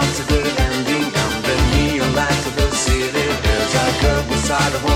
comes to good ending. I'm the neon lights of the city. There's a curb beside the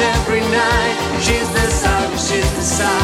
every night. She's the sun, she's the sun.